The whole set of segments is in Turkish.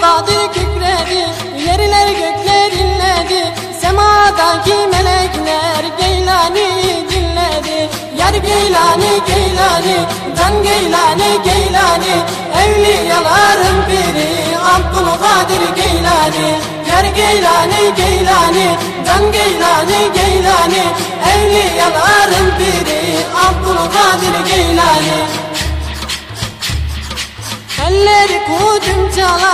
Abdülkadir kükredi Yerler gökler inledi Semadaki melekler Geylani dinledi. Yar Geylani Geylani Can Geylani Geylani. Evliyaların biri Abdülkadir Geylani. Yar Geylani Geylani Can Geylani Geylani. Evliyaların biri Abdülkadir Geylani. Elleri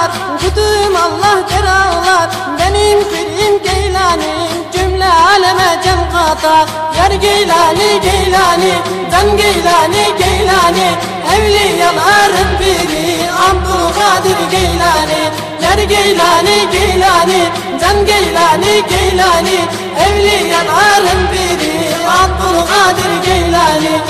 çalar, kudüm Allah der ağlar. Benim pirim Geylani, cümle aleme can katar Yar Geylani, Geylani, can Geylani, Geylani. Evliyaların biri Abdülkadir Geylani. Yar Geylani, Geylani, can Geylani, Geylani. Evliyaların biri Abdülkadir Geylani.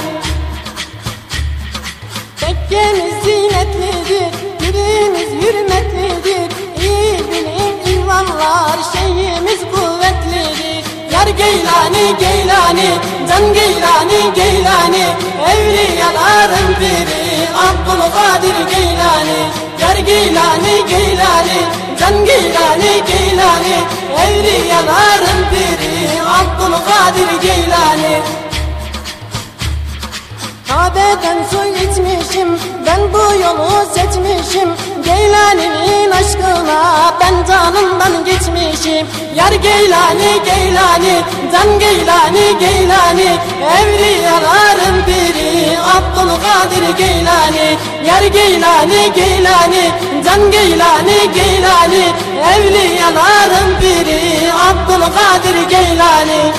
Tekkemiz zinetlidir, birimiz hürmetlidir İyi bilin imanlar, şeyimiz kuvvetlidir. Yar Geylani, Geylani, Can Geylani, Geylani Evliyaların biri Abdülkadir Geylani. Yar Geylani, Geylani, Can Geylani, Geylani Evliyaların biri Abdülkadir Geylani Kabe'den su içmişim Ben bu yolu seçmişim. Geylani'nin aşkına Ben canımdan geçmişim. Yar Geylani Geylani Can Geylani Geylani. Evliyaların biri Abdülkadir Geylani. Yar Geylani Geylani Can Geylani Geylani. Evliyaların biri Abdülkadir Geylani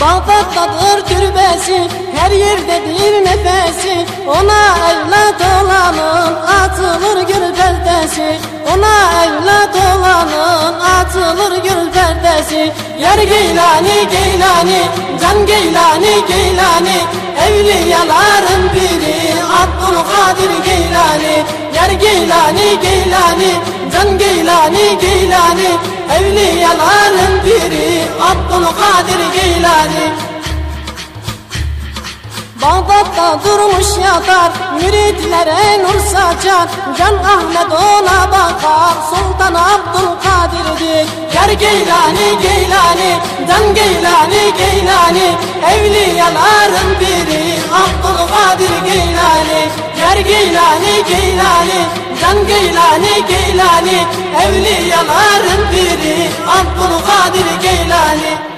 Bağdat'tadır türbesi Her yerde bir nefesi. Ona evlat olanın Atılır gül perdesi Ona evlat olanın Atılır gül perdesi Yar Geylani Geylani Can Geylani Geylani. Evliyaların biri Abdülkadir Geylani. Yar Geylani Geylani Can Geylani Geylani. Evliyaların Bağdat'ta durmuş yatar Müritlere nur saçar Can Ahmet ona bakar Sultan Abdülkadir'dir. Yar Geylani Geylani Can Geylani Geylani. Evliyaların biri Abdülkadir Geylani. Yar Geylani Geylani Can Geylani Geylani. Evliyaların biri Abdülkadir Geylani